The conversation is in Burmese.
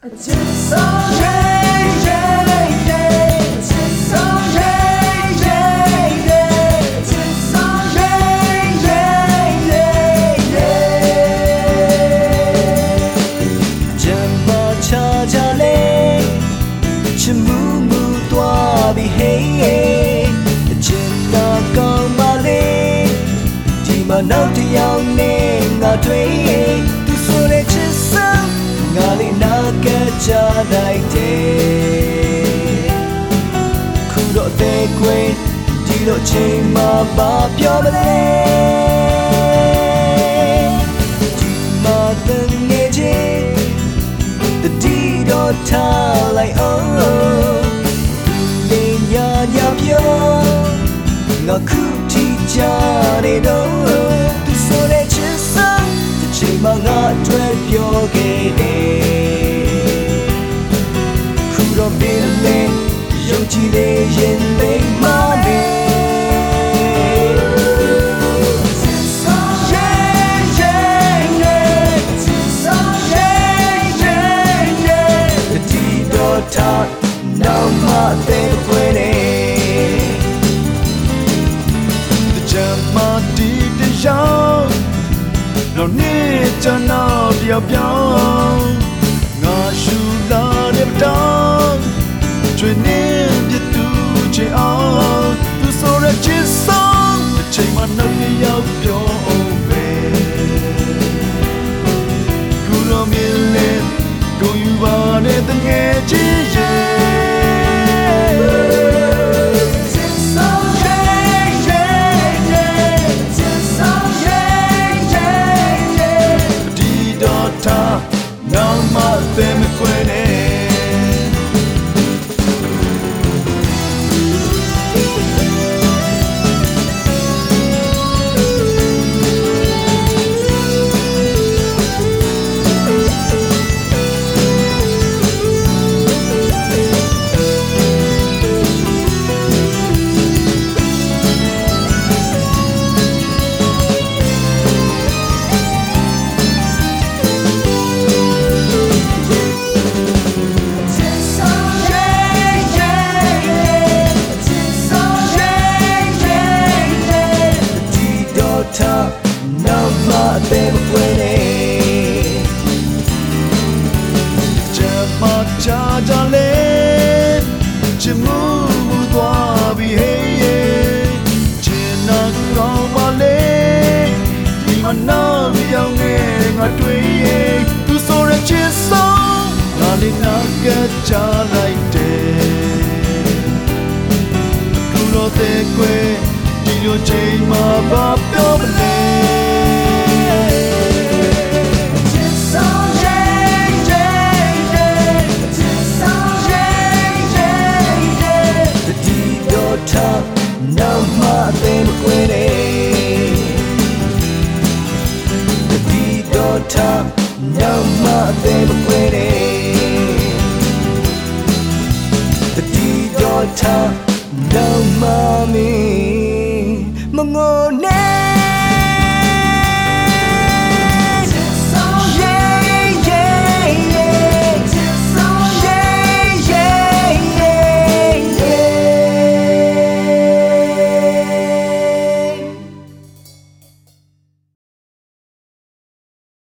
It's all yeah, yeah, yeah. It's all yeah, yeah, yeah. It's all yeah, yeah, yeah, yeah. ဂျမ်မာချာချာလေးချစ်မှုမှုသွားပြီး hey hey အချစ်သာကောင်းပါလေဒီမှာနောက်တစ်ယောက်နဲ့ငါတွေ့သူဆိုတဲ့ချစ်စမ်းငါလေးနာ ကကြလိုက်တယ်ခုတော့အသေးခွေဒီလိုချိန်မှာပါပြောမလဲဒီမှာတန်ငယ်ချင်းတတိတော်ထားလိုက်အောင်လေညာညာပြောငါခုထိကြနေတော့သူဆိုတဲ့ချစ်စမ်းတစ်ချိန်မှငါအတွက်ပြောခဲ့တယ် တော့နေကျွန်တော်တယောက်ပြောင်းငါရှူလာတဲ့တောင်းချွေနေပြတူချေအောင်သူဆိုရချစ်ဆုံးအချိန်မှ မှသိမခွေနဲ့ဂျမချာကြလေချစ်မှုသွားပြီး hey yeah ချင်နာကောင်းပါလေဒီမနာပြောင်းငယ်ငါတွေ့ရဲ့သူဆိုရချစ်ဆုံးငါလေးနာကကြလိုက်တယ်ခုတော့တဲ့ကွယ် တော်ထားနောက်မှသိမခွေနဲ့တတိတော်ထားနောက်မှသိမခွေနဲ့တတိတော်ထားနောက်မှမင်း